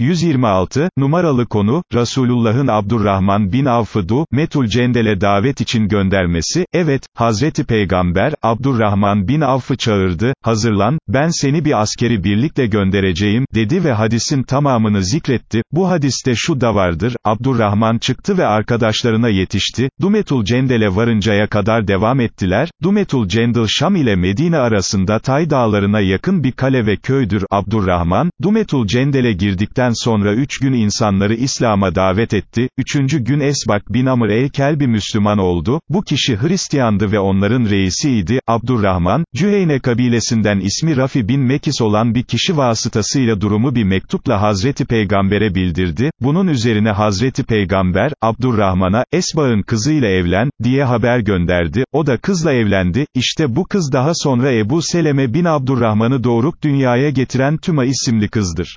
126, numaralı konu, Resulullah'ın Abdurrahman bin Avf'ı Du, Metul Cendel'e davet için göndermesi, evet, Hazreti Peygamber, Abdurrahman bin Avf'ı çağırdı, hazırlan, ben seni bir askeri birlikle göndereceğim, dedi ve hadisin tamamını zikretti, bu hadiste şu da vardır, Abdurrahman çıktı ve arkadaşlarına yetişti, Dumetul Cendel'e varıncaya kadar devam ettiler, Dumetul Cendel Şam ile Medine arasında Tay dağlarına yakın bir kale ve köydür, Abdurrahman, Dumetul Cendel'e girdikten sonra üç gün insanları İslam'a davet etti, üçüncü gün Esbak bin Amr el-Kelbi Müslüman oldu, bu kişi Hristiyandı ve onların reisiydi, Abdurrahman, Cüheyne kabilesinden ismi Rafi bin Mekis olan bir kişi vasıtasıyla durumu bir mektupla Hazreti Peygamber'e bildirdi, bunun üzerine Hazreti Peygamber, Abdurrahman'a, Esba'ın kızıyla evlen, diye haber gönderdi, o da kızla evlendi, işte bu kız daha sonra Ebu Seleme bin Abdurrahman'ı doğurup dünyaya getiren Tüma isimli kızdır.